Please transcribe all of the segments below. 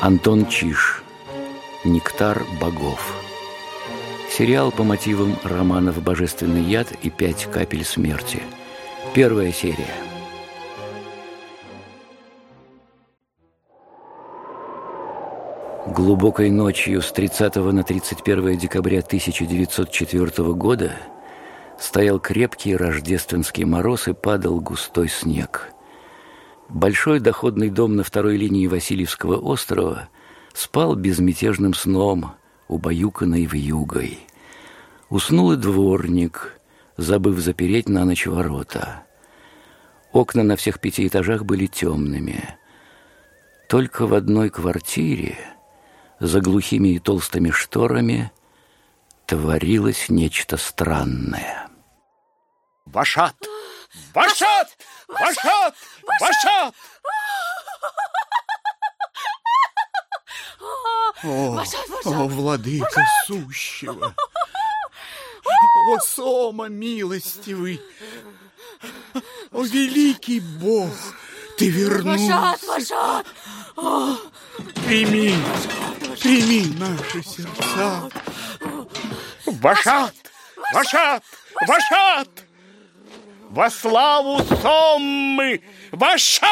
Антон Чиш. Нектар богов. Сериал по мотивам романов «Божественный яд» и «Пять капель смерти». Первая серия. Глубокой ночью с 30 на 31 декабря 1904 года стоял крепкий рождественский мороз и падал густой снег. Большой доходный дом на второй линии Васильевского острова спал безмятежным сном, убаюканный вьюгой. Уснул и дворник, забыв запереть на ночь ворота. Окна на всех пяти этажах были темными. Только в одной квартире, за глухими и толстыми шторами, творилось нечто странное. Вашат! Вашат! Вашат! Вашат! О, о, владыка сущего! О, Сома милостивый! О, великий Бог! Ты вернулся! Вашат, Вашат! Прими, прими наши сердца! Вашат! Вашат! Вашат! Во славу Соммы! Вашат!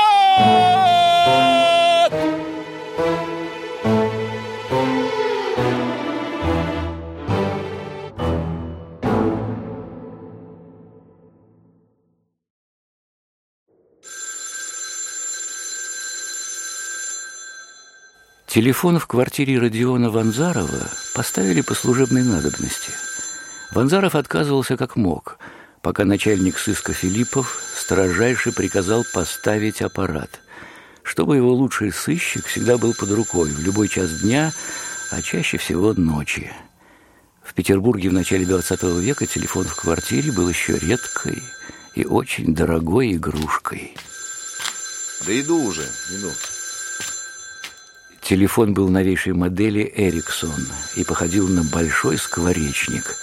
Телефон в квартире Родиона Ванзарова поставили по служебной надобности. Ванзаров отказывался как мог, пока начальник сыска Филиппов строжайше приказал поставить аппарат, чтобы его лучший сыщик всегда был под рукой в любой час дня, а чаще всего ночи. В Петербурге в начале XX века телефон в квартире был еще редкой и очень дорогой игрушкой. Да иду уже, иду. Телефон был новейшей модели «Эриксон» и походил на большой скворечник.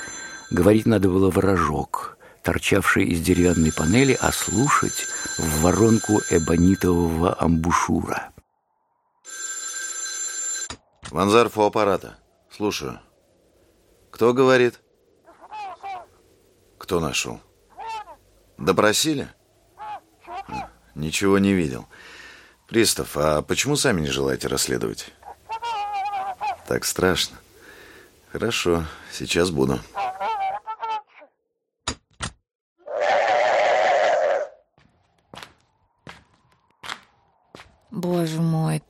Говорить надо было в рожок, торчавший из деревянной панели, а слушать в воронку эбонитового амбушюра. Ванзаров у аппарата. Слушаю. Кто говорит? Кто нашел? Допросили? Ничего не видел. Пристав, а почему сами не желаете расследовать? Так страшно. Хорошо, сейчас буду. Боже мой,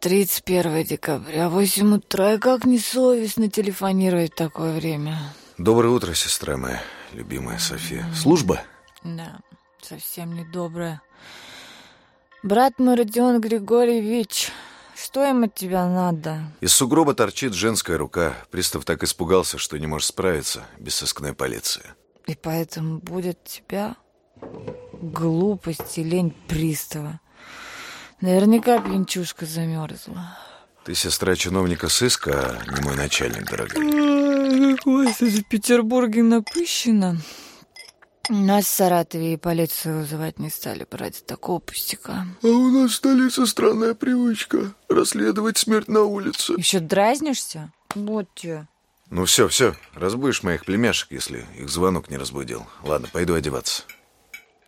31 декабря, 8 утра, и как несовестно телефонировать в такое время. Доброе утро, сестра моя, любимая София. Служба? Да, совсем недоброе. Брат мой Родион Григорьевич, что им от тебя надо? Из сугроба торчит женская рука. Пристав так испугался, что не может справиться без сыскной полиции. И поэтому будет тебя глупость и лень пристава. Наверняка пьянчушка замерзла. Ты сестра чиновника сыска, а не мой начальник, дорогая. Господи, в Петербурге напыщено. Нас в Саратове и полицию вызывать не стали ради такого пустяка. А у нас в столице странная привычка расследовать смерть на улице. Еще дразнишься? Вот тебе. Ну все, все, разбудишь моих племяшек, если их звонок не разбудил. Ладно, пойду одеваться.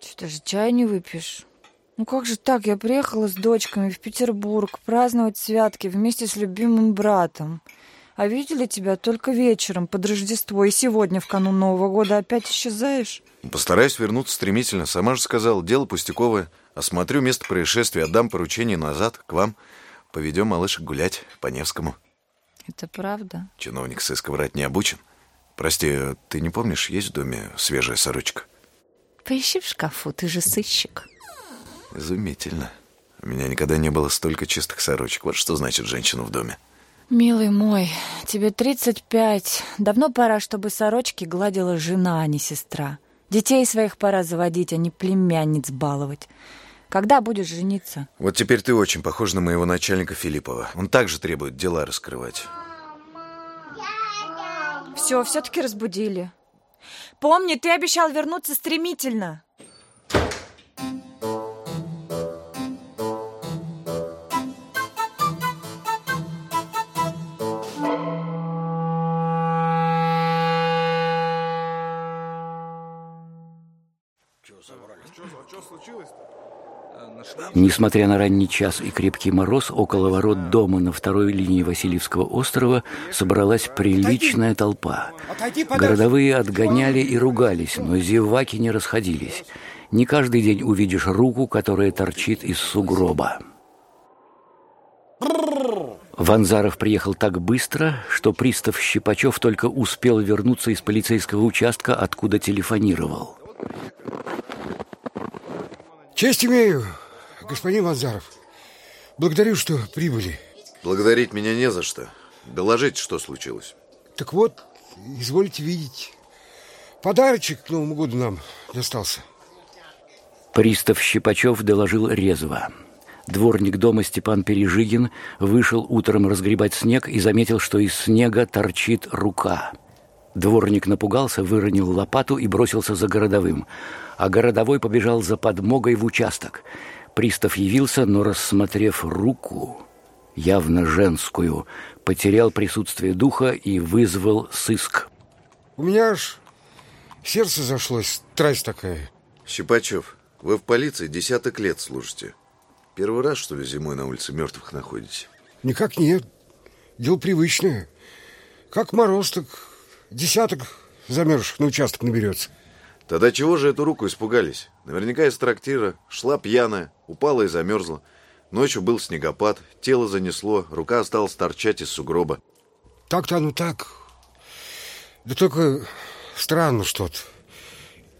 Что даже чай не выпьешь? Ну как же так? Я приехала с дочками в Петербург праздновать святки вместе с любимым братом. А видели тебя только вечером под Рождество, и сегодня в канун Нового года опять исчезаешь? Постараюсь вернуться стремительно. Сама же сказала, дело пустяковое. Осмотрю место происшествия, отдам поручение назад, к вам. Поведем малышек гулять по Невскому. Это правда? Чиновник сыска врать не обучен. Прости, ты не помнишь, есть в доме свежая сорочка? Поищи в шкафу, ты же сыщик. Изумительно. У меня никогда не было столько чистых сорочек. Вот что значит женщина в доме. Милый мой, тебе 35. Давно пора, чтобы сорочки гладила жена, а не сестра. Детей своих пора заводить, а не племянниц баловать. Когда будешь жениться? Вот теперь ты очень похож на моего начальника Филиппова. Он также требует дела раскрывать. Все, все-таки разбудили. Помни, ты обещал вернуться стремительно. Несмотря на ранний час и крепкий мороз, около ворот дома на второй линии Васильевского острова собралась приличная толпа. Городовые отгоняли и ругались, но зеваки не расходились. Не каждый день увидишь руку, которая торчит из сугроба. Ванзаров приехал так быстро, что пристав Щипачев только успел вернуться из полицейского участка, откуда телефонировал. Честь имею, господин Ванзаров. Благодарю, что прибыли. Благодарить меня не за что. Доложите, что случилось. Так вот, извольте видеть. Подарочек к Новому году нам достался. Пристав Щипачев доложил резво. Дворник дома Степан Пережигин вышел утром разгребать снег и заметил, что из снега торчит рука. Дворник напугался, выронил лопату и бросился за городовым. А городовой побежал за подмогой в участок. Пристав явился, но, рассмотрев руку, явно женскую, потерял присутствие духа и вызвал сыск. У меня аж сердце зашлось, страсть такая. Щипачев, вы в полиции десяток лет служите. Первый раз, что ли, зимой на улице мертвых находите? Никак нет. Дело привычное. Как мороз, так десяток замерзших на участок наберется. Тогда чего же эту руку испугались? Наверняка из трактира, шла пьяная, упала и замерзла. Ночью был снегопад, тело занесло, рука осталась торчать из сугроба. Так-то оно так. Да только странно что-то.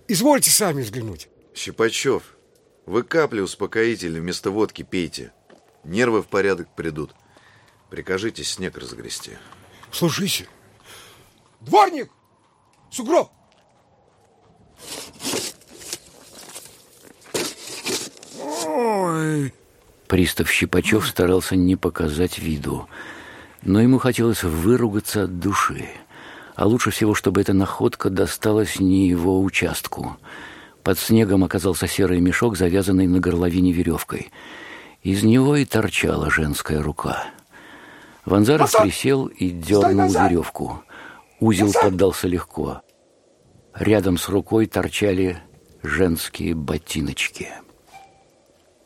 Извольте сами взглянуть. Щипачев, вы капли успокоительные вместо водки пейте. Нервы в порядок придут. Прикажите снег разгрести. Слушайся. Дворник! Сугроб! Ой! Пристав Щипачев старался не показать виду, но ему хотелось выругаться от души. А лучше всего, чтобы эта находка досталась не его участку. Под снегом оказался серый мешок, завязанный на горловине веревкой. Из него и торчала женская рука. Ванзаров присел и дернул веревку. Узел поддался легко. Рядом с рукой торчали женские ботиночки.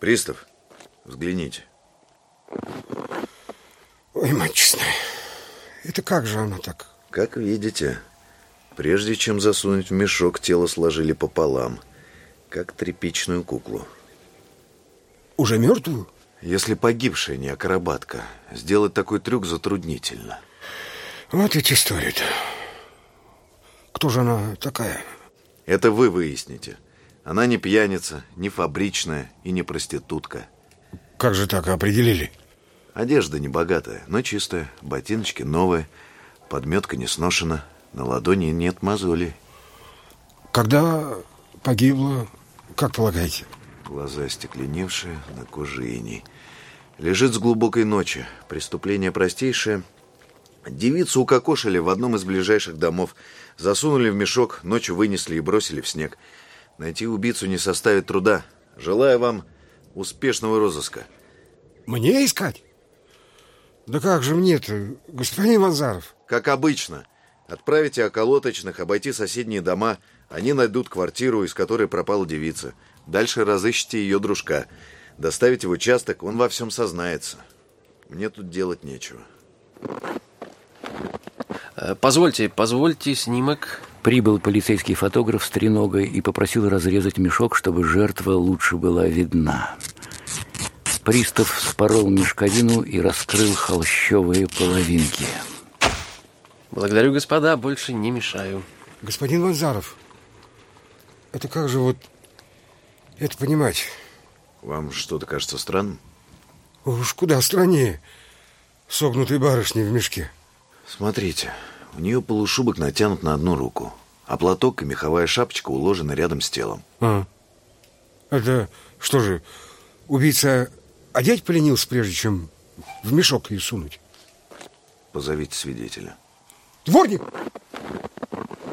Пристав, взгляните. Ой, мать честная. Это как же она так? Как видите, прежде чем засунуть в мешок, тело сложили пополам, как тряпичную куклу. Уже мертвую? Если погибшая не акробатка, сделать такой трюк затруднительно. Вот ведь история-то. Кто же она такая? Это вы выясните. Она не пьяница, не фабричная и не проститутка. Как же так определили? Одежда не богатая, но чистая, ботиночки новые, подметка не сношена, на ладони нет мозолей. Когда погибла, как полагаете? Глаза остекленевшие, на коже иней. Лежит с глубокой ночи. Преступление простейшее. Девицу укокошили в одном из ближайших домов. Засунули в мешок, ночью вынесли и бросили в снег. Найти убийцу не составит труда. Желаю вам успешного розыска. Мне искать? Да как же мне-то, господин Ванзаров? Как обычно. Отправите околоточных, обойти соседние дома. Они найдут квартиру, из которой пропала девица. Дальше разыщите ее дружка. Доставите в участок, он во всем сознается. Мне тут делать нечего. Э, Позвольте, позвольте снимок. Прибыл полицейский фотограф с треногой и попросил разрезать мешок, чтобы жертва лучше была видна. Пристав спорол мешковину и раскрыл холщовые половинки. Благодарю, господа, больше не мешаю. Господин Ванзаров, это как же вот это понимать? Вам что-то кажется странным? Уж куда страннее согнутой барышни в мешке. Смотрите, у нее полушубок натянут на одну руку, а платок и меховая шапочка уложены рядом с телом. А, это что же, убийца одеть поленился, прежде чем в мешок ее сунуть? Позовите свидетеля. Дворник!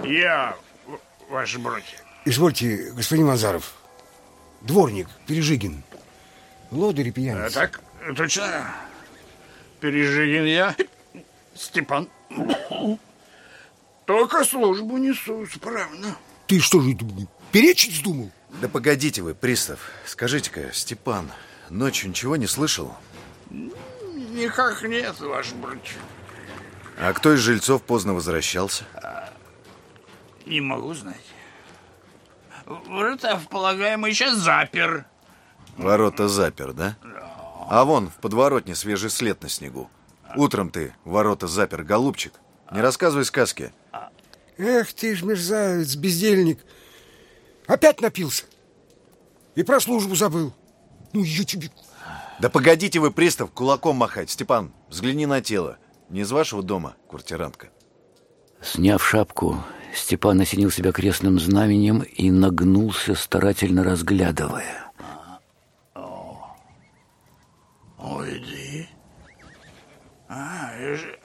Я... ваши броки? Извольте, господин Мазаров. Дворник, Пережигин. Лодырь и пьяница. А, так, точно. Пережигин я, Степан. Только службу несу исправно. Ты что же, перечить вздумал? Да погодите вы, пристав. Скажите-ка, Степан, ночью ничего не слышал? Никак нет, ваш бродь. А кто из жильцов поздно возвращался? Не могу знать. Ворота, полагаемый, сейчас запер. Ворота запер, да? А вон, в подворотне свежий след на снегу. Утром ты ворота запер, голубчик. Не рассказывай сказки. Эх ты ж, мерзавец, бездельник. Опять напился. И про службу забыл. Ну, я тебе... Да погодите вы, пристав, кулаком махать. Степан, взгляни на тело. Не из вашего дома, квартирантка? Сняв шапку, Степан осенил себя крестным знаменем и нагнулся, старательно разглядывая. Ты. А, это же,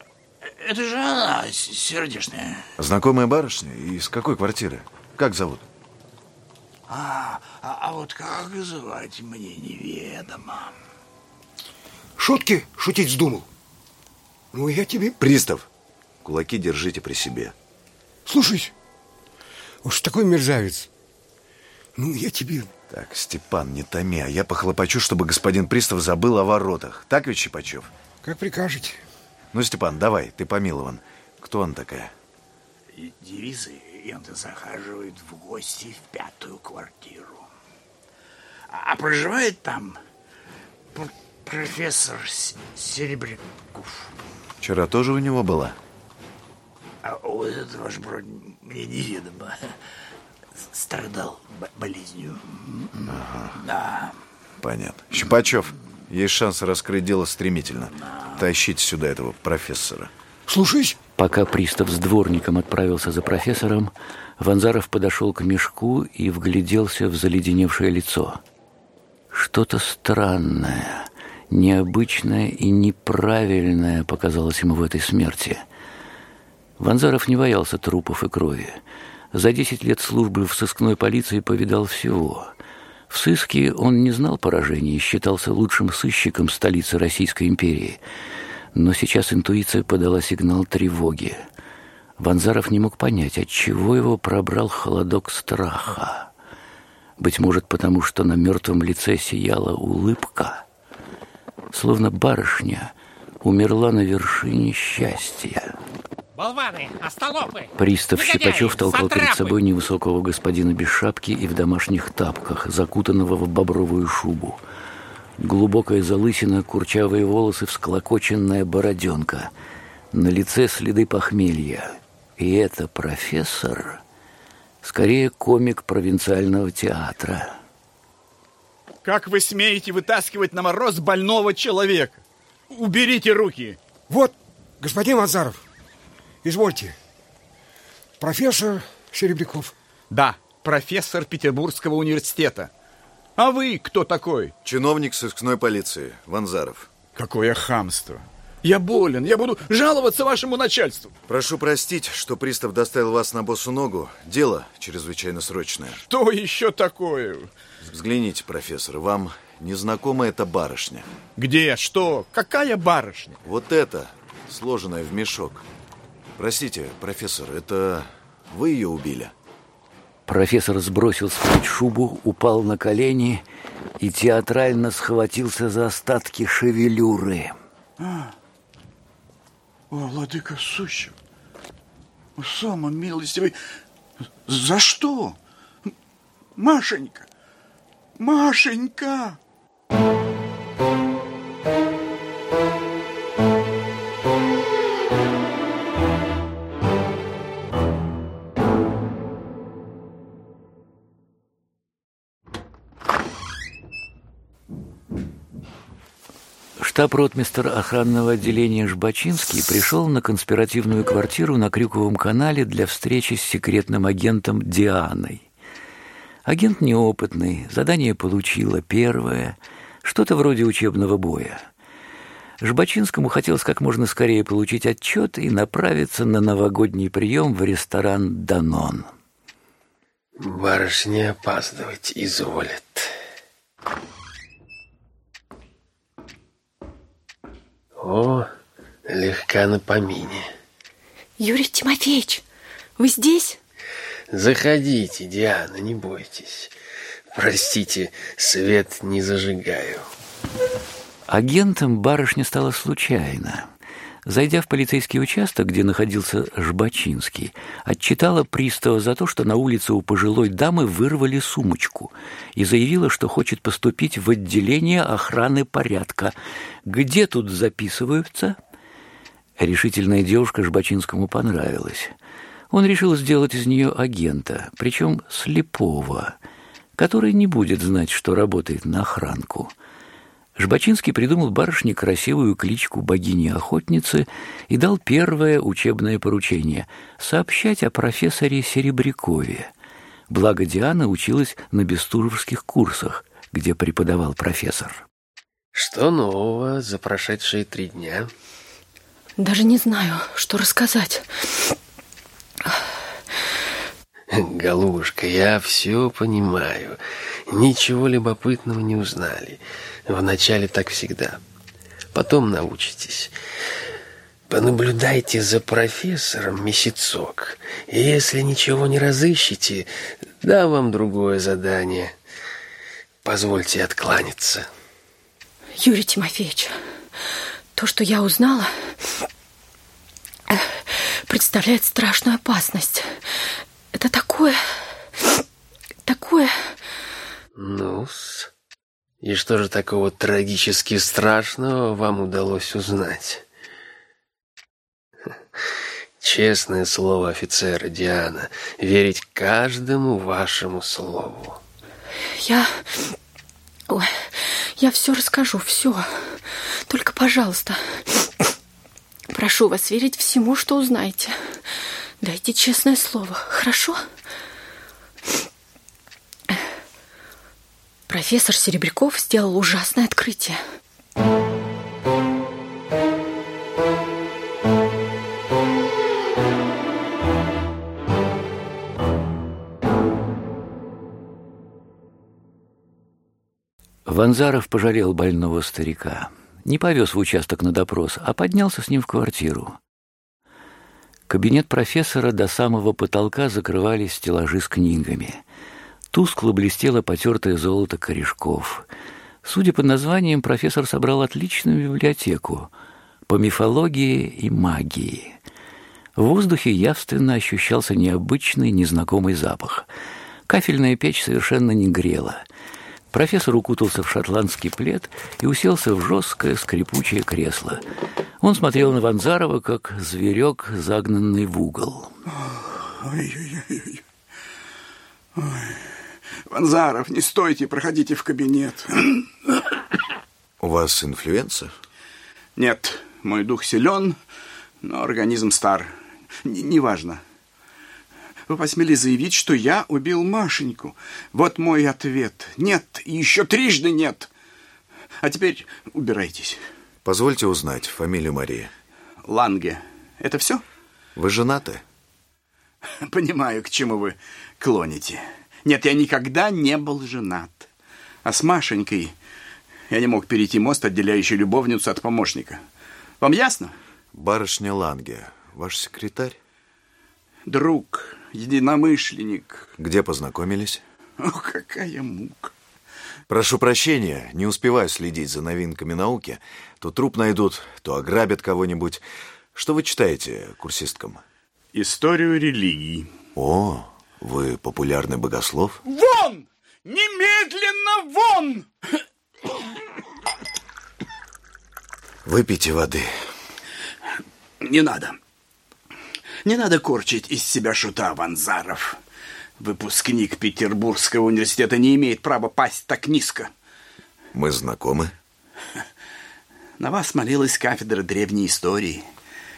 это же она, сердечная. Знакомая барышня? Из какой квартиры? Как зовут? А, а, а вот как звать мне неведомо. Шутки шутить вздумал. Ну, я тебе... Пристав, кулаки держите при себе. Слушай, уж такой мерзавец. Ну, я тебе... Так, Степан, не томи, а я похлопочу, чтобы господин пристав забыл о воротах. Так ведь, Щипачев? Как прикажете. Ну, Степан, давай, ты помилован. Кто она такая? Иногда захаживают в гости в пятую квартиру. А, а проживает там пр- профессор С- Серебряков. Вчера тоже у него была? А вот это ваш брат мне неведомо. Страдал бо- болезнью. Да. Понятно. Щипачев, есть шанс раскрыть дело стремительно. Тащите сюда этого профессора. Слушаюсь. Пока пристав с дворником отправился за профессором, Ванзаров подошел к мешку и вгляделся в заледеневшее лицо. Что-то странное, необычное и неправильное показалось ему в этой смерти. Ванзаров не боялся трупов и крови. За десять лет службы в сыскной полиции повидал всего. В сыске он не знал поражений и считался лучшим сыщиком столицы Российской империи. Но сейчас интуиция подала сигнал тревоги. Ванзаров не мог понять, от чего его пробрал холодок страха. Быть может, потому что на мертвом лице сияла улыбка, словно барышня умерла на вершине счастья. Болваны, остолопы! Пристав Негодяи, Щипачев толкал перед сатрапы! собой невысокого господина без шапки и в домашних тапках, закутанного в бобровую шубу. Глубокая залысина, курчавые волосы, всклокоченная бороденка. На лице следы похмелья. И это профессор, скорее комик провинциального театра. Как вы смеете вытаскивать на мороз больного человека? Уберите руки! Вот, господин Мазаров, извольте. Профессор Серебряков. Да, профессор Петербургского университета. А вы кто такой? Чиновник сыскной полиции, Ванзаров. Какое хамство! Я болен, я буду жаловаться вашему начальству. Прошу простить, что пристав доставил вас на босу ногу. Дело чрезвычайно срочное. Что еще такое? Взгляните, профессор, вам незнакома эта барышня. Где? Что? Какая барышня? Вот это, сложенная в мешок. Простите, профессор, это вы ее убили? Профессор сбросил с плеч шубу, упал на колени и театрально схватился за остатки шевелюры. О, владыка сущий, о, самом милостивый, за что? Машенька, Машенька! Штаб-ротмистр охранного отделения Жбачинский пришел на конспиративную квартиру на Крюковом канале для встречи с секретным агентом Дианой. Агент неопытный, задание получила первое, что-то вроде учебного боя. Жбачинскому хотелось как можно скорее получить отчет и направиться на новогодний прием в ресторан «Данон». Барышня опаздывать изволит. О, легка на помине. Юрий Тимофеевич, вы здесь? Заходите, Диана, не бойтесь. Простите, свет не зажигаю. Агентом барышня стала случайно. Зайдя в полицейский участок, где находился Жбачинский, отчитала пристава за то, что на улице у пожилой дамы вырвали сумочку и заявила, что хочет поступить в отделение охраны порядка. Где тут записываются? Решительная девушка Жбачинскому понравилась. Он решил сделать из нее агента, причем слепого, который не будет знать, что работает на охранку. Жбачинский придумал барышне красивую кличку богини-охотницы и дал первое учебное поручение — сообщать о профессоре Серебрякове. Благо Диана училась на бестужевских курсах, где преподавал профессор. Что нового за прошедшие три дня? Даже не знаю, что рассказать. Голубушка, я все понимаю. Ничего любопытного не узнали. Вначале так всегда. Потом научитесь. Понаблюдайте за профессором месяцок. Если ничего не разыщете, дам вам другое задание. Позвольте откланяться. Юрий Тимофеевич, то, что я узнала, представляет страшную опасность. Это такое... такое... Ну-с. И что же такого трагически страшного вам удалось узнать? Честное слово офицера Диана, верить каждому вашему слову. Я... Ой, я все расскажу, все. Только, пожалуйста, прошу вас верить всему, что узнаете. Дайте честное слово, хорошо? Профессор Серебряков сделал ужасное открытие. Ванзаров пожалел больного старика. Не повез в участок на допрос, а поднялся с ним в квартиру. Кабинет профессора до самого потолка закрывали стеллажи с книгами. Тускло блестело потертое золото корешков. Судя по названиям, профессор собрал отличную библиотеку по мифологии и магии. В воздухе явственно ощущался необычный, незнакомый запах. Кафельная печь совершенно не грела — Профессор укутался в шотландский плед и уселся в жесткое скрипучее кресло. Он смотрел на Ванзарова, как зверек, загнанный в угол. Ой-ой-ой. Ой. Ванзаров, не стойте, проходите в кабинет. У вас инфлюенса? Нет, мой дух силен, но организм стар. Н неважно. Вы посмели заявить, что я убил Машеньку. Вот мой ответ. Нет, и еще трижды нет. А теперь убирайтесь. Позвольте узнать фамилию Марии. Ланге. Это все? Вы женаты? Понимаю, к чему вы клоните. Нет, я никогда не был женат. А с Машенькой я не мог перейти мост, отделяющий любовницу от помощника. Вам ясно? Барышня Ланге, ваш секретарь? Друг, единомышленник. Где познакомились? О, какая мука. Прошу прощения, не успеваю следить за новинками науки. То труп найдут, то ограбят кого-нибудь. Что вы читаете курсисткам? Историю религии. О, вы популярный богослов? Вон! Немедленно вон! Выпейте воды. Не надо. Не надо корчить из себя шута, Ванзаров. Выпускник Петербургского университета не имеет права пасть так низко. Мы знакомы? На вас молилась кафедра древней истории.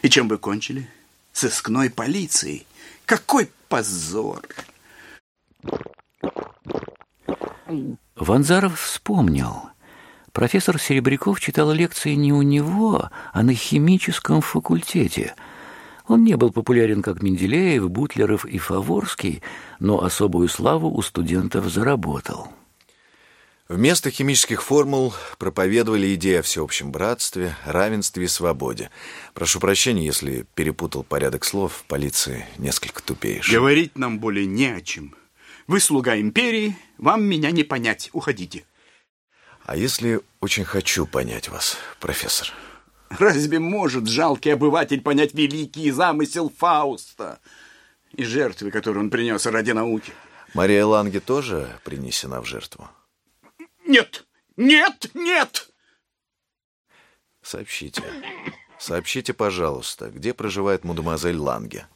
И чем вы кончили? Сыскной полицией. Какой позор! Ванзаров вспомнил. Профессор Серебряков читал лекции не у него, а на химическом факультете – Он не был популярен, как Менделеев, Бутлеров и Фаворский, но особую славу у студентов заработал. Вместо химических формул проповедовали идеи о всеобщем братстве, равенстве и свободе. Прошу прощения, если перепутал порядок слов, в полиции несколько тупеешь. Говорить нам более не о чем. Вы слуга империи, вам меня не понять. Уходите. А если очень хочу понять вас, профессор? Разве может жалкий обыватель понять великий замысел Фауста и жертвы, которые он принес ради науки? Мария Ланге тоже принесена в жертву? Нет! Нет! Нет! Сообщите. Сообщите, пожалуйста, где проживает мадемуазель Ланге?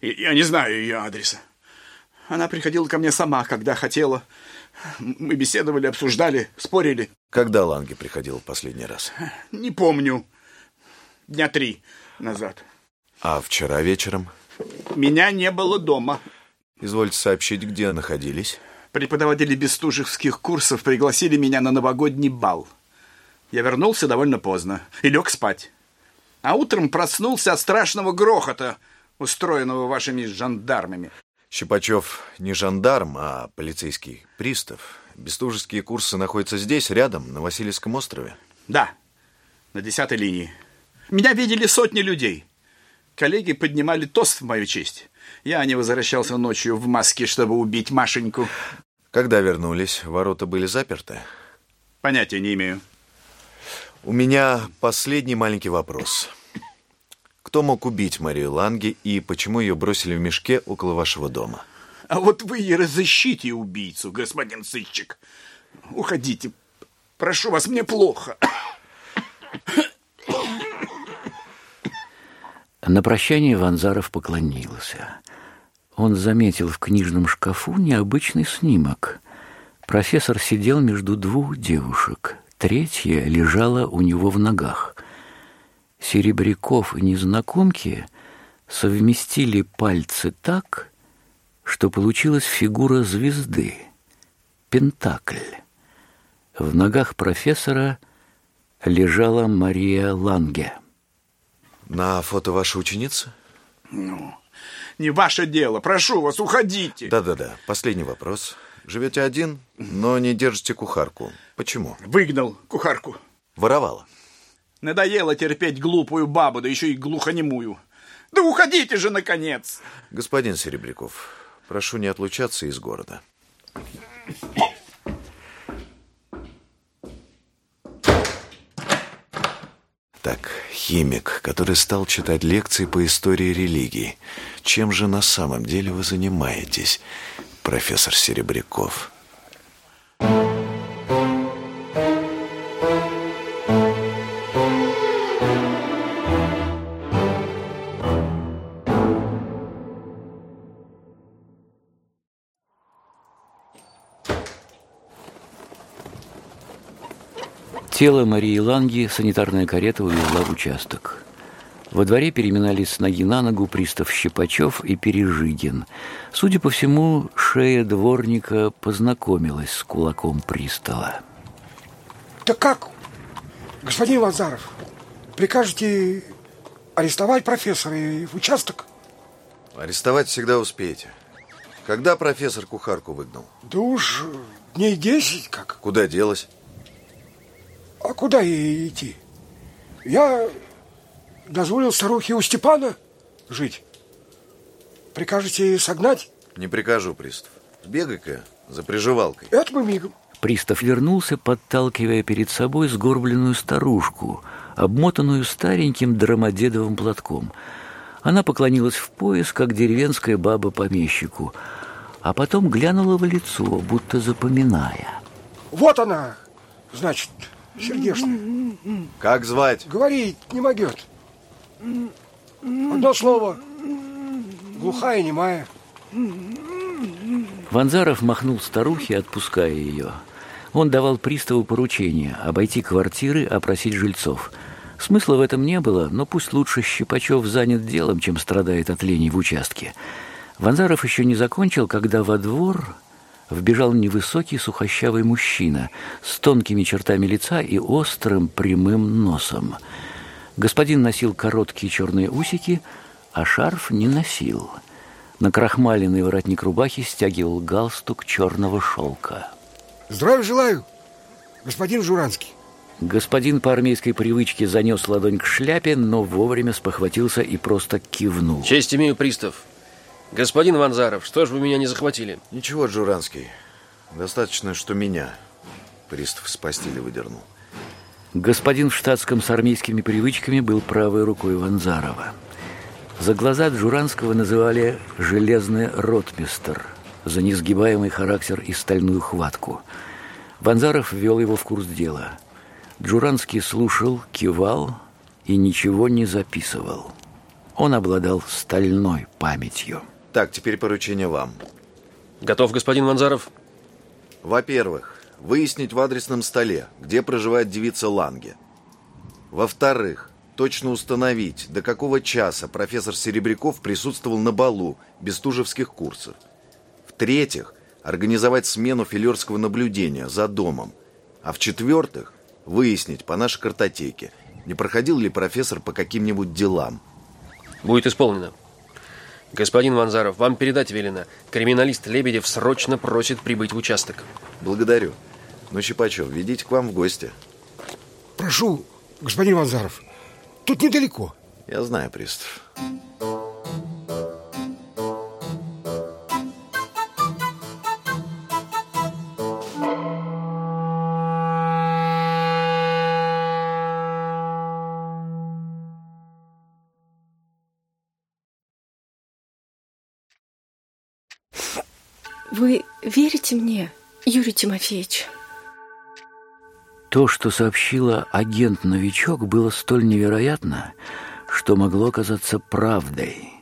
Я не знаю ее адреса. Она приходила ко мне сама, когда хотела. Мы беседовали, обсуждали, спорили. Когда Ланге приходил в последний раз? Не помню. Дня три назад. А вчера вечером? Меня не было дома. Извольте сообщить, где находились. Преподаватели бестужевских курсов пригласили меня на новогодний бал. Я вернулся довольно поздно и лег спать. А утром проснулся от страшного грохота, устроенного вашими жандармами. Щипачев не жандарм, а полицейский пристав. Бестужевские курсы находятся здесь, рядом, на Васильевском острове. Да, на десятой линии. Меня видели сотни людей. Коллеги поднимали тост в мою честь. Я не возвращался ночью в маске, чтобы убить Машеньку. Когда вернулись, ворота были заперты? Понятия не имею. У меня последний маленький вопрос. Кто мог убить Марию Ланге и почему ее бросили в мешке около вашего дома? А вот вы и разыщите убийцу, господин сыщик. Уходите. Прошу вас, мне плохо. На прощание Ванзаров поклонился. Он заметил в книжном шкафу необычный снимок. Профессор сидел между двух девушек. Третья лежала у него в ногах. Серебряков и незнакомки совместили пальцы так, что получилась фигура звезды — пентакль. В ногах профессора лежала Мария Ланге. На фото ваша ученица? Ну, не ваше дело. Прошу вас, уходите. Да-да-да. Последний вопрос. Живете один, но не держите кухарку. Почему? Выгнал кухарку. Воровала. Надоело терпеть глупую бабу, да еще и глухонемую. Да уходите же, наконец! Господин Серебряков, прошу не отлучаться из города. Так, химик, который стал читать лекции по истории религии. Чем же на самом деле вы занимаетесь, профессор Серебряков? Тело Марии Ланги санитарная карета увезла в участок. Во дворе переминались с ноги на ногу пристав Щипачев и Пережигин. Судя по всему, шея дворника познакомилась с кулаком пристава. Так как, господин Вазаров, прикажете арестовать профессора и в участок? Арестовать всегда успеете. Когда профессор кухарку выгнал? Да уж дней десять как. Куда делась? Куда ей идти? Я дозволил старухе у Степана жить. Прикажете согнать? Не прикажу, пристав. Бегай-ка за приживалкой. Это мы мигом. Пристав вернулся, подталкивая перед собой сгорбленную старушку, обмотанную стареньким драмадедовым платком. Она поклонилась в пояс, как деревенская баба помещику, а потом глянула в лицо, будто запоминая. Вот она, значит, сердечная. Как звать? Говорить не могет. Одно слово. Глухая, немая. Ванзаров махнул старухе, отпуская ее. Он давал приставу поручение обойти квартиры, опросить жильцов. Смысла в этом не было, но пусть лучше Щипачев занят делом, чем страдает от лени в участке. Ванзаров еще не закончил, когда во двор вбежал невысокий сухощавый мужчина с тонкими чертами лица и острым прямым носом. Господин носил короткие черные усики, а шарф не носил. На крахмаленный воротник рубахи стягивал галстук черного шелка. Здравия желаю, господин Журанский. Господин по армейской привычке занес ладонь к шляпе, но вовремя спохватился и просто кивнул. Честь имею, пристав. Господин Ванзаров, что ж вы меня не захватили? Ничего, Джуранский. Достаточно, что меня пристав с постели выдернул. Господин в штатском с армейскими привычками был правой рукой Ванзарова. За глаза Джуранского называли «железный ротмистер», за несгибаемый характер и стальную хватку. Ванзаров ввел его в курс дела. Джуранский слушал, кивал и ничего не записывал. Он обладал стальной памятью. Так, теперь поручение вам. Готов, господин Ванзаров? Во-первых, выяснить в адресном столе, где проживает девица Ланге. Во-вторых, точно установить, до какого часа профессор Серебряков присутствовал на балу бестужевских курсов. В-третьих, организовать смену филерского наблюдения за домом. А в-четвертых, выяснить по нашей картотеке, не проходил ли профессор по каким-нибудь делам. Будет исполнено. Господин Ванзаров, вам передать велено. Криминалист Лебедев срочно просит прибыть в участок. Благодарю. Ну, Щипачев, ведите к вам в гости. Прошу, господин Ванзаров. Тут недалеко. Я знаю, пристав. Вы верите мне, Юрий Тимофеевич? То, что сообщила агент-новичок, было столь невероятно, что могло оказаться правдой.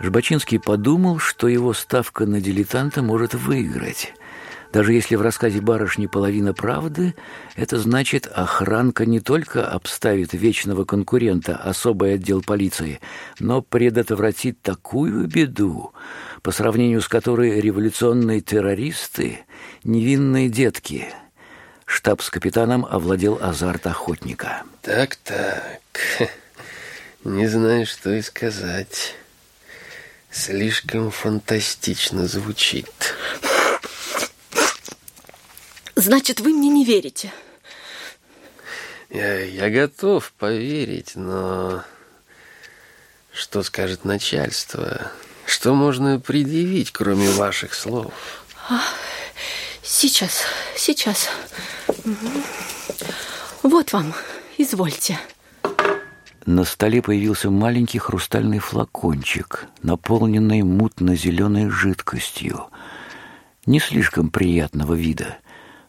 Жбачинский подумал, что его ставка на дилетанта может выиграть. Даже если в рассказе барышни половина правды, это значит, охранка не только обставит вечного конкурента, особый отдел полиции, но предотвратит такую беду, по сравнению с которой революционные террористы — невинные детки. Штаб с капитаном овладел азарт охотника. Так-так, не знаю, что и сказать. Слишком фантастично звучит. Значит, вы мне не верите? Я, я готов поверить, но что скажет начальство? Что можно предъявить, кроме ваших слов? А, сейчас, сейчас. Вот вам, извольте. На столе появился маленький хрустальный флакончик, наполненный мутно-зеленой жидкостью. Не слишком приятного вида.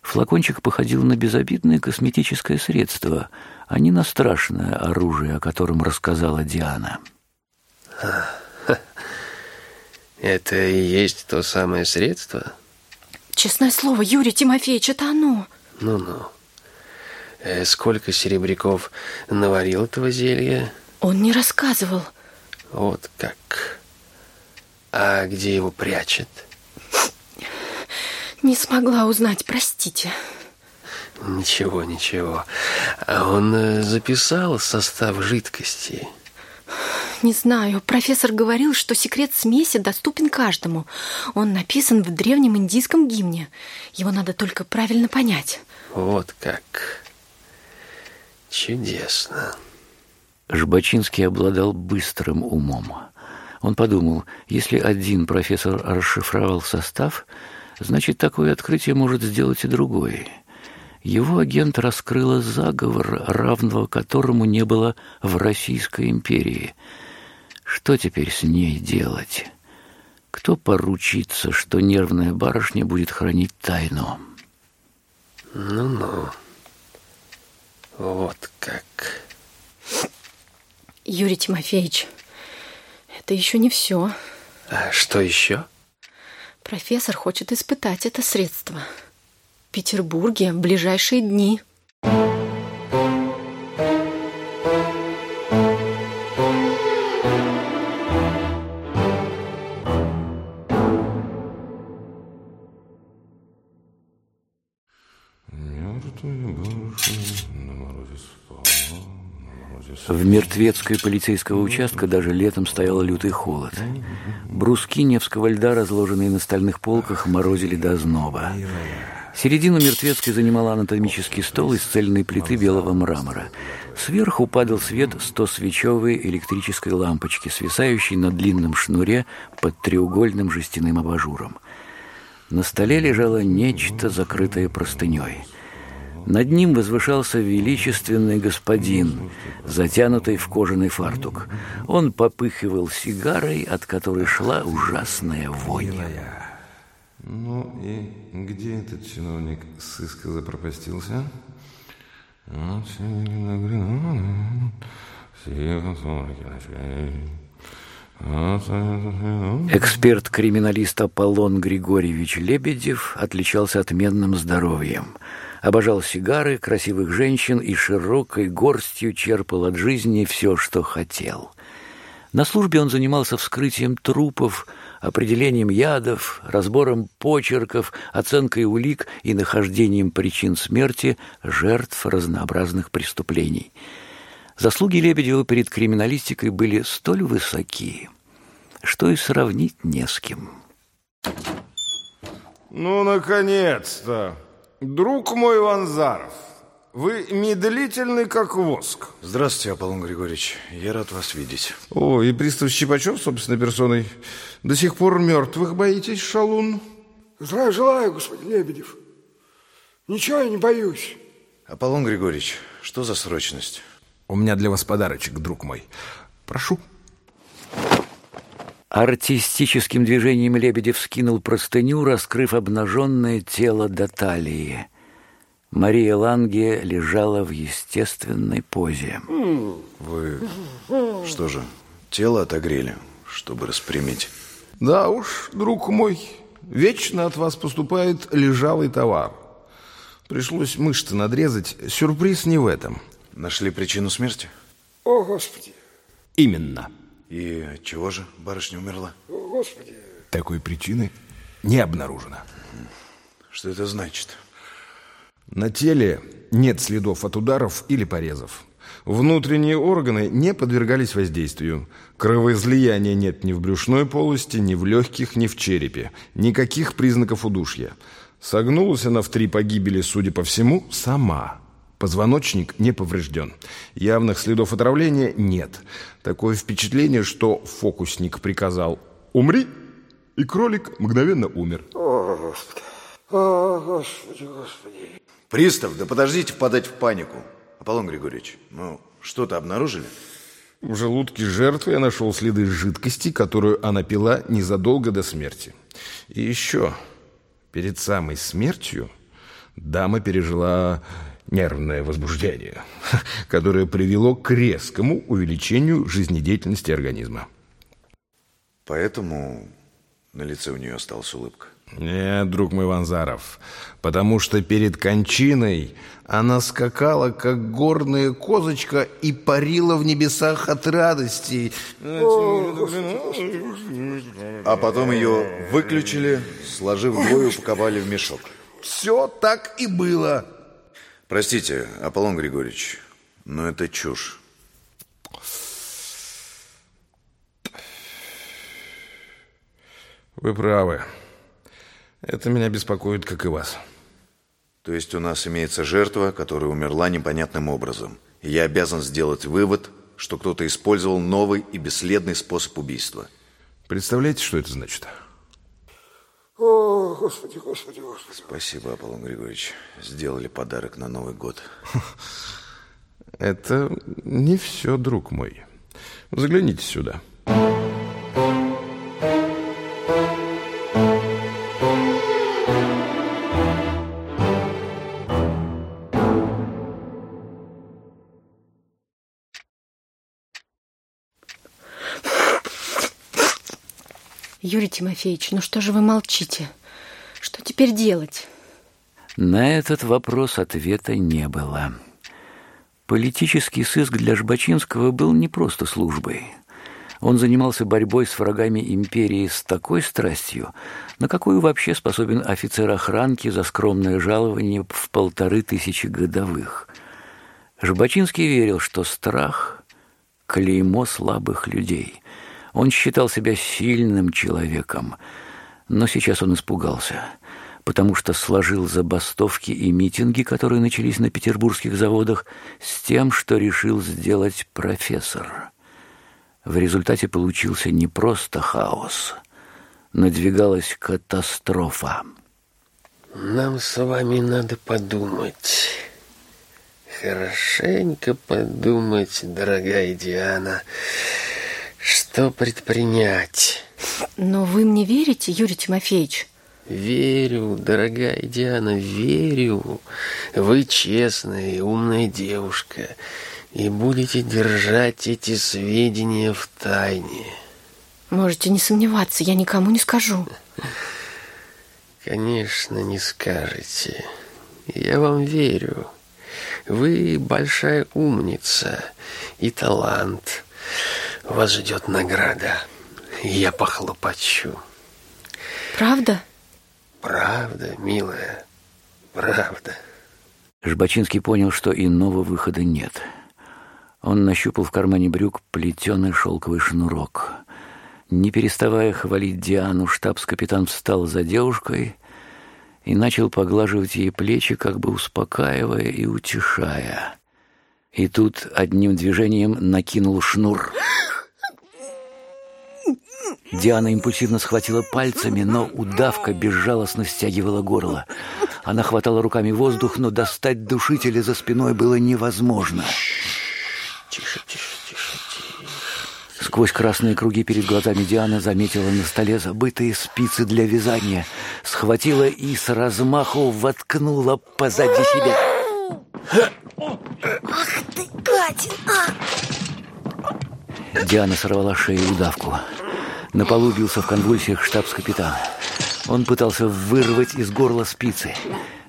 Флакончик походил на безобидное косметическое средство, а не на страшное оружие, о котором рассказала Диана. Это и есть то самое средство? Честное слово, Юрий Тимофеевич, это оно. Ну-ну. Э, сколько серебряков наварил этого зелья? Он не рассказывал. Вот как. А где его прячет? Не смогла узнать, простите. Ничего, ничего. А он э, записал состав жидкости? Не знаю. Профессор говорил, что секрет смеси доступен каждому. Он написан в древнем индийском гимне. Его надо только правильно понять. Вот как. Чудесно. Жбачинский обладал быстрым умом. Он подумал, если один профессор расшифровал состав, значит, такое открытие может сделать и другой. Его агент раскрыла заговор, равного которому не было в Российской империи – что теперь с ней делать? Кто поручится, что нервная барышня будет хранить тайну? Ну-ну. Вот как. Юрий Тимофеевич, это еще не все. А что еще? Профессор хочет испытать это средство. В Петербурге в ближайшие дни. В мертвецкой полицейского участка даже летом стоял лютый холод. Бруски Невского льда, разложенные на стальных полках, морозили до зноба. Середину мертвецкой занимала анатомический стол из цельной плиты белого мрамора. Сверху падал свет стосвечевой электрической лампочки, свисающей на длинном шнуре под треугольным жестяным абажуром. На столе лежало нечто, закрытое простыней. Над ним возвышался величественный господин, затянутый в кожаный фартук. Он попыхивал сигарой, от которой шла ужасная вонь. Ну и где этот чиновник сыска запропастился? Эксперт-криминалист Аполлон Григорьевич Лебедев отличался отменным здоровьем. Обожал сигары, красивых женщин и широкой горстью черпал от жизни все, что хотел. На службе он занимался вскрытием трупов, определением ядов, разбором почерков, оценкой улик и нахождением причин смерти жертв разнообразных преступлений. Заслуги Лебедева перед криминалистикой были столь высоки, что и сравнить не с кем. Ну, наконец-то! Друг мой Ванзаров, вы медлительный, как воск. Здравствуйте, Аполлон Григорьевич. Я рад вас видеть. О, и пристав Щипачев собственной персоной. До сих пор мертвых боитесь, шалун? Здравия желаю, господин Лебедев. Ничего я не боюсь. Аполлон Григорьевич, что за срочность? У меня для вас подарочек, друг мой. Прошу. Артистическим движением Лебедев скинул простыню, раскрыв обнаженное тело до талии. Мария Ланге лежала в естественной позе. Вы что же, тело отогрели, чтобы распрямить? Да уж, друг мой, вечно от вас поступает лежалый товар. Пришлось мышцы надрезать. Сюрприз не в этом. Нашли причину смерти? О, Господи. Именно. И чего же барышня умерла? О, Господи. Такой причины не обнаружено. Что это значит? На теле нет следов от ударов или порезов. Внутренние органы не подвергались воздействию. Кровоизлияния нет ни в брюшной полости, ни в легких, ни в черепе. Никаких признаков удушья. Согнулась она в три погибели, судя по всему, сама. Позвоночник не поврежден. Явных следов отравления нет. Такое впечатление, что фокусник приказал «умри», и кролик мгновенно умер. О, Господи. О, Господи, Господи. Пристав, да подождите впадать в панику. Аполлон Григорьевич, ну, что-то обнаружили? В желудке жертвы я нашел следы жидкости, которую она пила незадолго до смерти. И еще, перед самой смертью дама пережила нервное возбуждение, которое привело к резкому увеличению жизнедеятельности организма. Поэтому на лице у нее осталась улыбка. Нет, друг мой Ванзаров, потому что перед кончиной она скакала, как горная козочка, и парила в небесах от радости. А потом ее выключили, сложив двое, упаковали в мешок. Все так и было. Простите, Аполлон Григорьевич, но это чушь. Вы правы. Это меня беспокоит, как и вас. То есть у нас имеется жертва, которая умерла непонятным образом. И я обязан сделать вывод, что кто-то использовал новый и бесследный способ убийства. Представляете, что это значит? О, Господи, Господи, Господи. Спасибо, Аполлон Григорьевич. Сделали подарок на Новый год. Это не все, друг мой. Загляните сюда. Тимофеевич, ну что же вы молчите? Что теперь делать? На этот вопрос ответа не было. Политический сыск для Жбачинского был не просто службой. Он занимался борьбой с врагами империи с такой страстью, на какую вообще способен офицер охранки за скромное жалование в полторы тысячи годовых. Жбачинский верил, что страх — клеймо слабых людей. Он считал себя сильным человеком, но сейчас он испугался — потому что сложил забастовки и митинги, которые начались на петербургских заводах, с тем, что решил сделать профессор. В результате получился не просто хаос, надвигалась катастрофа. Нам с вами надо подумать. Хорошенько подумать, дорогая Диана, что предпринять. Но вы мне верите, Юрий Тимофеевич? Верю, дорогая Диана, верю. Вы честная и умная девушка и будете держать эти сведения в тайне. Можете не сомневаться, я никому не скажу. Конечно, не скажете. Я вам верю. Вы большая умница и талант. Вас ждет награда. Я похлопочу. Правда? Правда, милая, правда. Жбачинский понял, что иного выхода нет. Он нащупал в кармане брюк плетеный шелковый шнурок. Не переставая хвалить Диану, штабс-капитан встал за девушкой и начал поглаживать ей плечи, как бы успокаивая и утешая. И тут одним движением накинул шнур — Диана импульсивно схватила пальцами, но удавка безжалостно стягивала горло. Она хватала руками воздух, но достать душителя за спиной было невозможно. Тише, тише, тише, тише. Сквозь красные круги перед глазами Диана заметила на столе забытые спицы для вязания, схватила и с размаху воткнула позади себя. Ах ты, гадин, а! Диана сорвала шею удавку. На полу бился в конвульсиях штабс-капитан. Он пытался вырвать из горла спицы.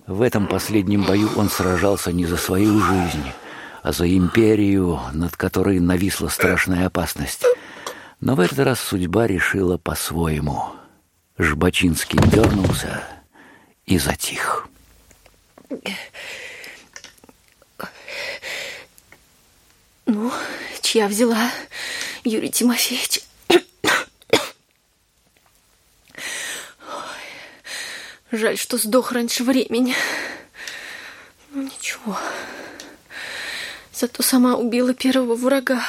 В этом последнем бою он сражался не за свою жизнь, а за империю, над которой нависла страшная опасность. Но в этот раз судьба решила по-своему. Жбачинский дернулся и затих. Ну, чья взяла, Юрий Тимофеевич? Жаль, что сдох раньше времени. Ну, ничего. Зато сама убила первого врага.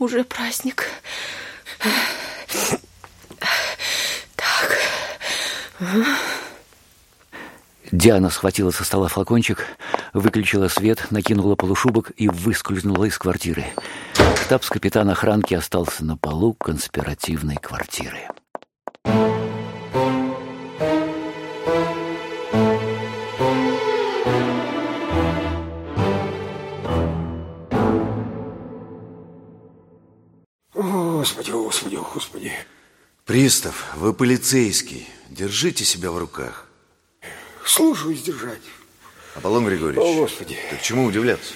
Уже праздник. Так. Диана схватила со стола флакончик, выключила свет, накинула полушубок и выскользнула из квартиры. Штабс-капитан охранки остался на полу конспиративной квартиры. Господи, господи, господи. Пристав, вы полицейский. Держите себя в руках. Слушаюсь держать. Аполлон Григорьевич. О, Господи. Так чему удивляться?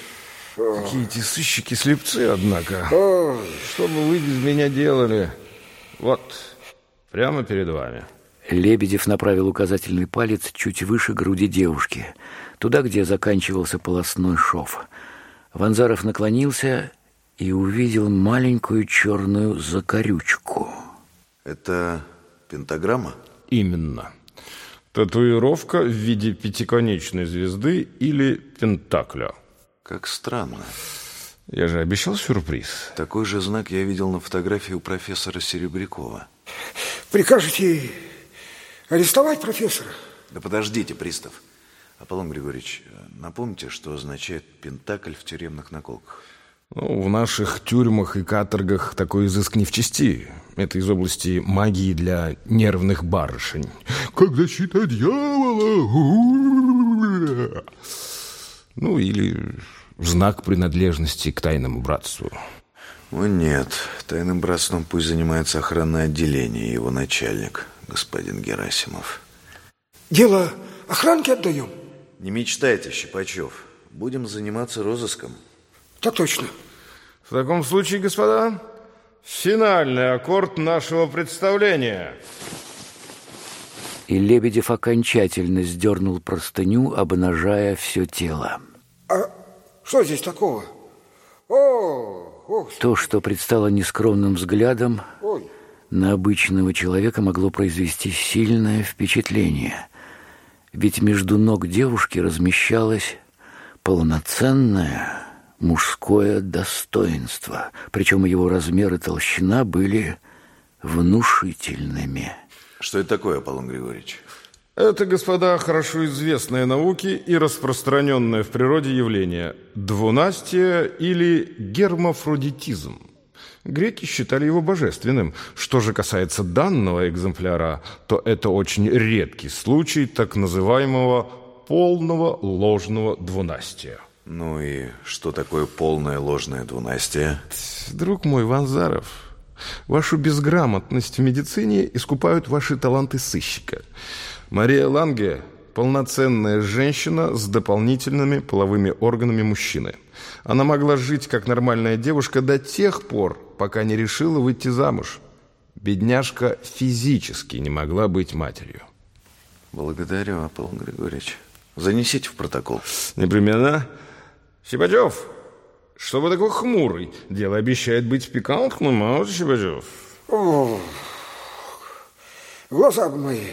Какие эти сыщики-слепцы, однако. Что бы вы без меня делали? Вот, прямо перед вами. Лебедев направил указательный палец чуть выше груди девушки, туда, где заканчивался полостной шов. Ванзаров наклонился и увидел маленькую черную закорючку. Это пентаграмма? Именно. Татуировка в виде пятиконечной звезды или пентакля. Как странно. Я же обещал сюрприз. Такой же знак я видел на фотографии у профессора Серебрякова. Прикажете арестовать профессора? Да подождите, пристав. Аполлон Григорьевич, напомните, что означает пентакль в тюремных наколках. Ну, в наших тюрьмах и каторгах такой изыск не в чести. Это из области магии для нервных барышень. Как защита дьявола! Ну, или знак принадлежности к тайному братству. О нет, тайным братством пусть занимается охранное отделение и его начальник, господин Герасимов. Дело охранки отдаем? Не мечтайте, Щипачев. Будем заниматься розыском. Так точно. В таком случае, господа, финальный аккорд нашего представления. И Лебедев окончательно сдернул простыню, обнажая все тело. А что здесь такого? О, о, То, что предстало нескромным взглядом, ой. на обычного человека могло произвести сильное впечатление. Ведь между ног девушки размещалось полноценное мужское достоинство, причем его размер и толщина были внушительными. Что это такое, Аполлон Григорьевич? Это, господа, хорошо известное науке и распространенное в природе явление – двунастие или гермафродитизм. Греки считали его божественным. Что же касается данного экземпляра, то это очень редкий случай так называемого полного ложного двунастия. Ну и что такое полное ложное двунастие? Друг мой Ванзаров, вашу безграмотность в медицине искупают ваши таланты сыщика. Мария Ланге – полноценная женщина с дополнительными половыми органами мужчины. Она могла жить как нормальная девушка до тех пор, пока не решила выйти замуж. Бедняжка физически не могла быть матерью. Благодарю, Аполлон Григорьевич. Занесите в протокол. Непременно. Щипачев, что вы такой хмурый? Дело обещает быть пикантным, а вот Щипачев. О, глаза бы мои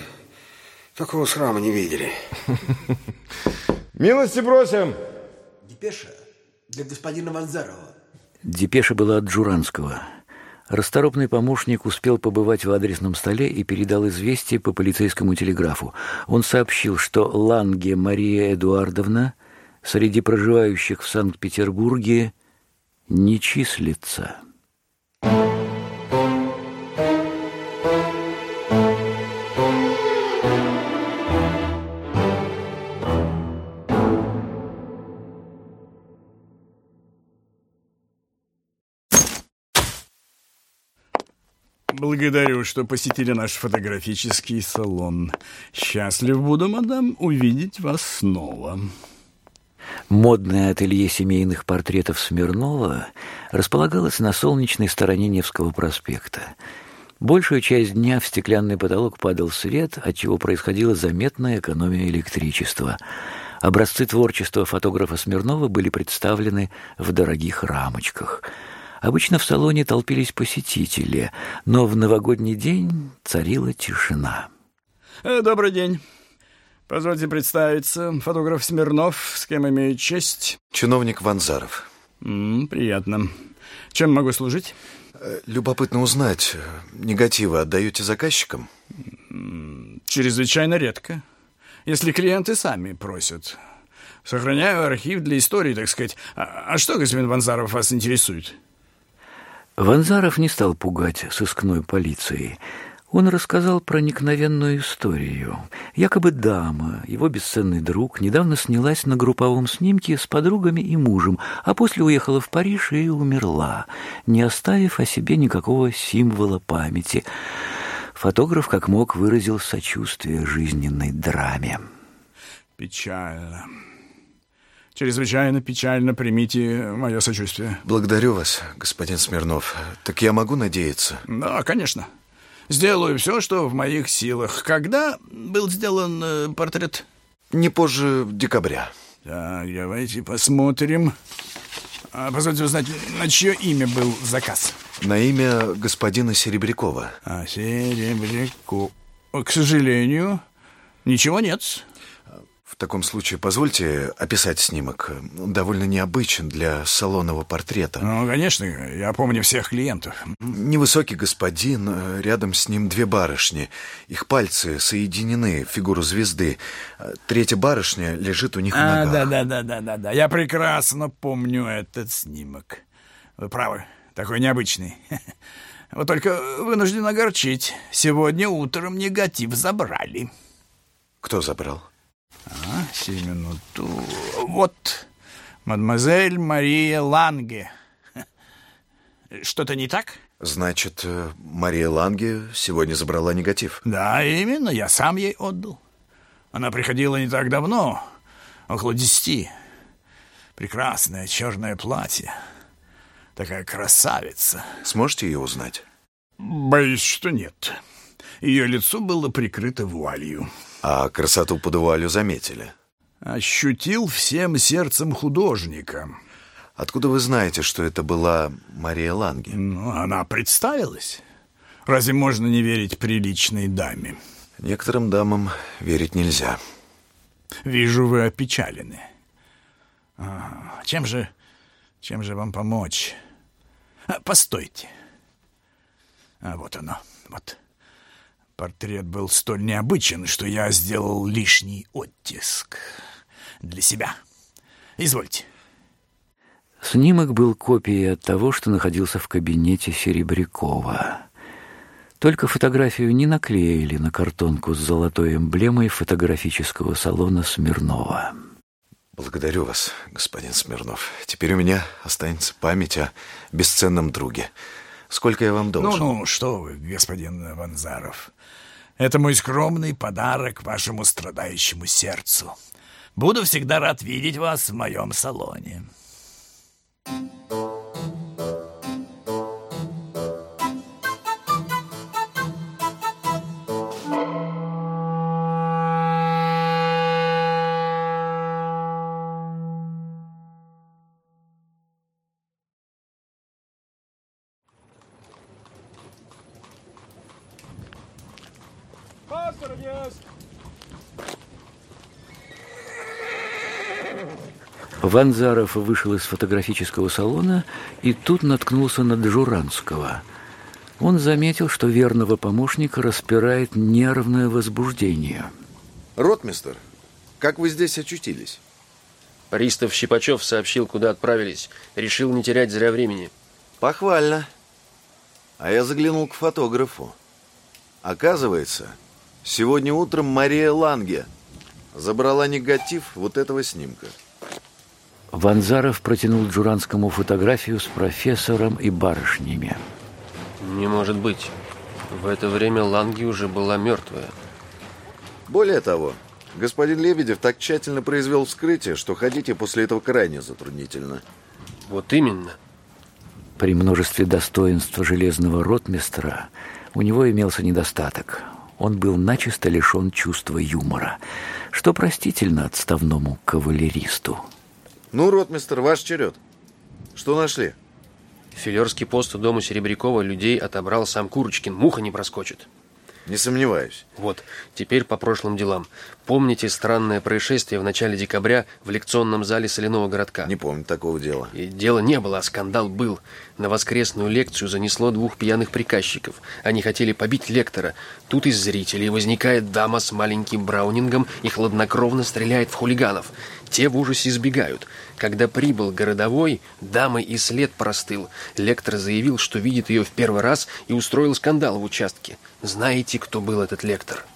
такого срама не видели. Милости просим. Депеша для господина Ванзарова. Депеша была от Джуранского. Расторопный помощник успел побывать в адресном столе и передал известие по полицейскому телеграфу. Он сообщил, что Ланге Мария Эдуардовна среди проживающих в Санкт-Петербурге не числится. Благодарю, что посетили наш фотографический салон. Счастлив буду, мадам, увидеть вас снова. Модное ателье семейных портретов Смирнова располагалось на солнечной стороне Невского проспекта. Большую часть дня в стеклянный потолок падал свет, отчего происходила заметная экономия электричества. Образцы творчества фотографа Смирнова были представлены в дорогих рамочках. Обычно в салоне толпились посетители, но в новогодний день царила тишина. Э, Добрый день. Позвольте представиться. Фотограф Смирнов, с кем имею честь. Чиновник Ванзаров. М, приятно. Чем могу служить? Э, Любопытно узнать, э, негативы отдаете заказчикам? Чрезвычайно редко. Если клиенты сами просят. Сохраняю архив для истории, так сказать. А, а что, господин Ванзаров, вас интересует? Ванзаров не стал пугать сыскной полицией. Он рассказал проникновенную историю. Якобы дама, его бесценный друг, недавно снялась на групповом снимке с подругами и мужем, а после уехала в Париж и умерла, не оставив о себе никакого символа памяти. Фотограф как мог выразил сочувствие жизненной драме. Печально. Чрезвычайно печально примите мое сочувствие. Благодарю вас, господин Смирнов. Так я могу надеяться? Да, конечно. Сделаю все, что в моих силах. Когда был сделан э, портрет? Не позже декабря. Так, давайте посмотрим. А, позвольте узнать, на чье имя был заказ? На имя господина Серебрякова. А, Серебряков. К сожалению, ничего нет. В таком случае позвольте описать снимок. Он довольно необычен для салонного портрета. Ну, конечно, я помню всех клиентов. Невысокий господин, э, рядом с ним две барышни. Их пальцы соединены в фигуру звезды. Э, Третья барышня лежит у них на А, ногах. да, да, да, да, да, да. Я прекрасно помню этот снимок. Вы правы, такой необычный. Вот только вынужден огорчить. Сегодня утром негатив забрали. Кто забрал? А, сию минуту. Вот, мадемуазель Мария Ланге. Что-то не так? Значит, э, Мария Ланге сегодня забрала негатив. Да, именно, я сам ей отдал. Она приходила не так давно, около десяти. Прекрасное черное платье. Такая красавица. Сможете ее узнать? Боюсь, что нет. Ее лицо было прикрыто вуалью. А красоту под вуалью заметили? Ощутил всем сердцем художника. Откуда вы знаете, что это была Мария Ланге? Ну, она представилась. Разве можно не верить приличной даме? Некоторым дамам верить нельзя. Вижу, вы опечалены. А, чем же, чем же вам помочь? А, постойте. А вот оно, вот. Портрет был столь необычен, что я сделал лишний оттиск для себя. Извольте. Снимок был копией от того, что находился в кабинете Серебрякова. Только фотографию не наклеили на картонку с золотой эмблемой фотографического салона Смирнова. Благодарю вас, господин Смирнов. Теперь у меня останется память о бесценном друге. Сколько я вам должен? Ну-ну, что вы, господин Ванзаров. Это мой скромный подарок вашему страдающему сердцу. Буду всегда рад видеть вас в моем салоне. Ванзаров вышел из фотографического салона и тут наткнулся на Джуранского. Он заметил, что верного помощника распирает нервное возбуждение. Ротмистер, как вы здесь очутились? Пристав Щипачев сообщил, куда отправились. Решил не терять зря времени. Похвально. А я заглянул к фотографу. Оказывается, сегодня утром Мария Ланге забрала негатив вот этого снимка. Ванзаров протянул Джуранскому фотографию с профессором и барышнями. Не может быть. В это время Ланги уже была мертвая. Более того, господин Лебедев так тщательно произвел вскрытие, что ходить и после этого крайне затруднительно. Вот именно. При множестве достоинств железного ротмистра у него имелся недостаток. Он был начисто лишен чувства юмора, что простительно отставному кавалеристу. Ну, ротмистер, ваш черед. Что нашли? Филерский пост у дома Серебрякова людей отобрал сам Курочкин. Муха не проскочит. Не сомневаюсь. Вот, теперь по прошлым делам. Помните странное происшествие в начале декабря в лекционном зале соляного городка? Не помню такого дела. И дела не было, а скандал был. На воскресную лекцию занесло двух пьяных приказчиков. Они хотели побить лектора. Тут из зрителей возникает дама с маленьким браунингом и хладнокровно стреляет в хулиганов. Те в ужасе избегают. Когда прибыл городовой, дамы и след простыл. Лектор заявил, что видит ее в первый раз и устроил скандал в участке. Знаете, кто был этот лектор?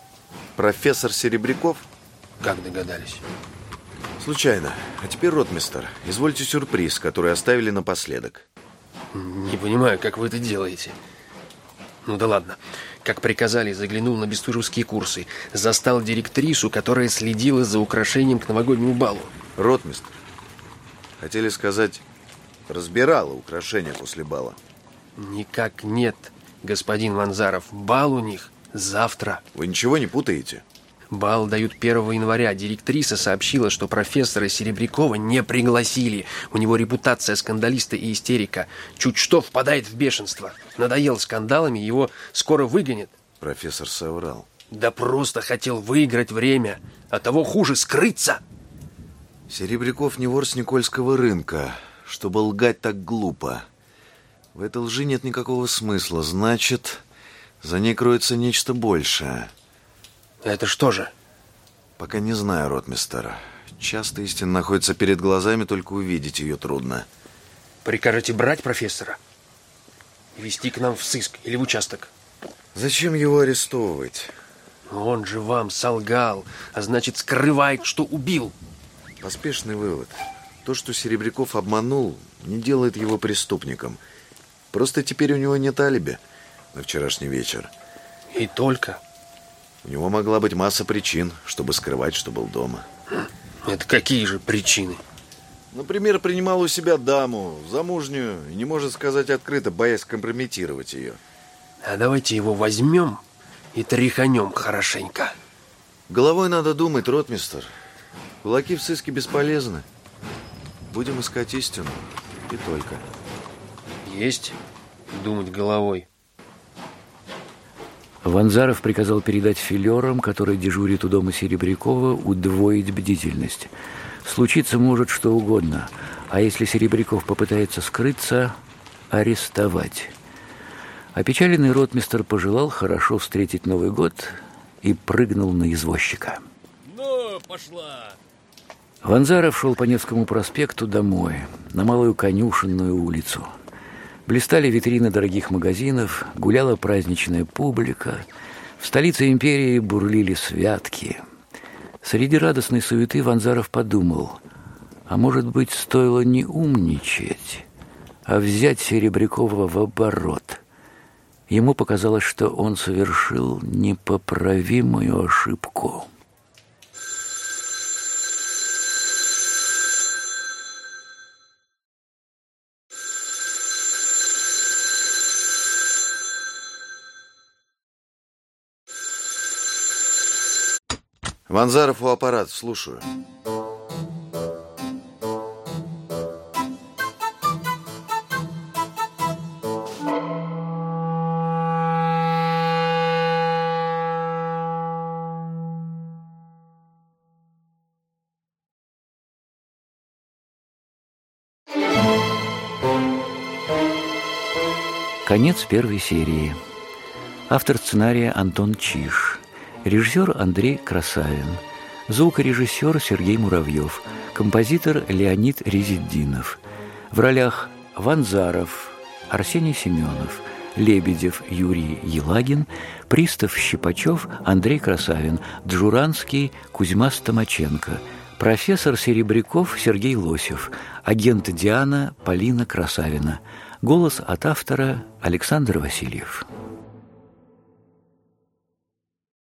Профессор Серебряков? Как догадались? Случайно. А теперь, ротмистер, извольте сюрприз, который оставили напоследок. Не понимаю, как вы это делаете. Ну да ладно. Как приказали, заглянул на бестужевские курсы. Застал директрису, которая следила за украшением к новогоднему балу. Ротмистр, хотели сказать, разбирала украшения после бала. Никак нет, господин Ванзаров. Бал у них завтра. Вы ничего не путаете? Бал дают 1 января. Директриса сообщила, что профессора Серебрякова не пригласили. У него репутация скандалиста и истерика. Чуть что впадает в бешенство. Надоел скандалами, его скоро выгонят. Профессор соврал. Да просто хотел выиграть время. А того хуже скрыться. Серебряков не вор с Никольского рынка, чтобы лгать так глупо. В этой лжи нет никакого смысла. Значит, за ней кроется нечто большее. Это что же? Пока не знаю, ротмистер. Часто истина находится перед глазами, только увидеть ее трудно. Прикажете брать профессора? Вести к нам в сыск или в участок? Зачем его арестовывать? Он же вам солгал, а значит скрывает, что убил. Поспешный вывод. То, что Серебряков обманул, не делает его преступником. Просто теперь у него нет алиби на вчерашний вечер. И только? У него могла быть масса причин, чтобы скрывать, что был дома. Это какие же причины? Например, принимал у себя даму, замужнюю, и не может сказать открыто, боясь компрометировать ее. А давайте его возьмем и тряханем хорошенько. Головой надо думать, ротмистер. Кулаки в сыске бесполезны. Будем искать истину. И только. Есть думать головой. Ванзаров приказал передать филерам, которые дежурят у дома Серебрякова, удвоить бдительность. Случиться может что угодно, а если Серебряков попытается скрыться, арестовать. Опечаленный ротмистер пожелал хорошо встретить Новый год и прыгнул на извозчика. Ну, пошла! Ванзаров шел по Невскому проспекту домой, на Малую Конюшенную улицу. Блистали витрины дорогих магазинов, гуляла праздничная публика. В столице империи бурлили святки. Среди радостной суеты Ванзаров подумал, а может быть, стоило не умничать, а взять Серебрякова в оборот. Ему показалось, что он совершил непоправимую ошибку. Ванзаров у аппарата, слушаю. Конец первой серии. Автор сценария Антон Чиш. Режиссер Андрей Красавин. Звукорежиссер Сергей Муравьев. Композитор Леонид Резиддинов. В ролях Ванзаров, Арсений Семенов, Лебедев Юрий Елагин, Пристав Щипачев Андрей Красавин, Джуранский Кузьма Стомаченко, профессор Серебряков Сергей Лосев, агент Диана Полина Красавина. Голос от автора Александр Васильев.